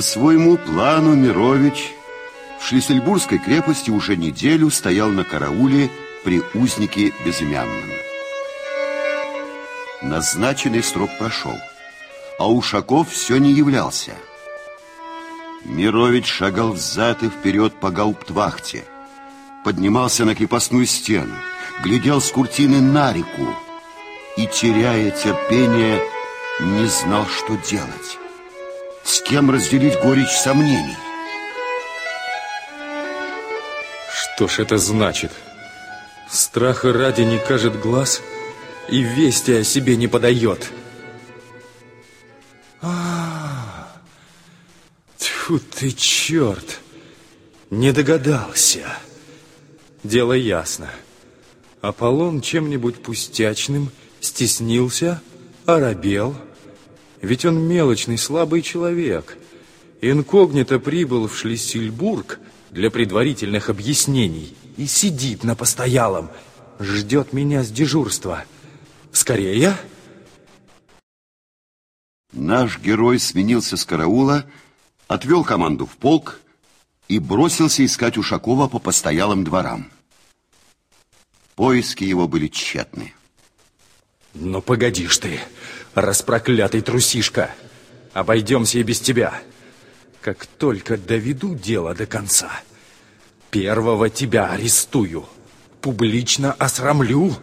По своему плану Мирович в Шлиссельбургской крепости уже неделю стоял на карауле при узнике безымянном. Назначенный срок прошел, а Ушаков все не являлся. Мирович шагал взад и вперед по гауптвахте, поднимался на крепостную стену, глядел с куртины на реку и, теряя терпение, не знал, что делать. С кем разделить горечь сомнений? Что ж это значит? Страха ради не кажет глаз и вести о себе не подает. А, -а, -а. Тьфу ты, черт! Не догадался. Дело ясно. Аполлон чем-нибудь пустячным стеснился, оробел. Ведь он мелочный, слабый человек. Инкогнито прибыл в Шлиссельбург для предварительных объяснений и сидит на постоялом, ждет меня с дежурства. Скорее! Наш герой сменился с караула, отвел команду в полк и бросился искать Ушакова по постоялым дворам. Поиски его были тщетны. Ну, погоди ж ты, распроклятый трусишка. Обойдемся и без тебя. Как только доведу дело до конца, первого тебя арестую, публично осрамлю.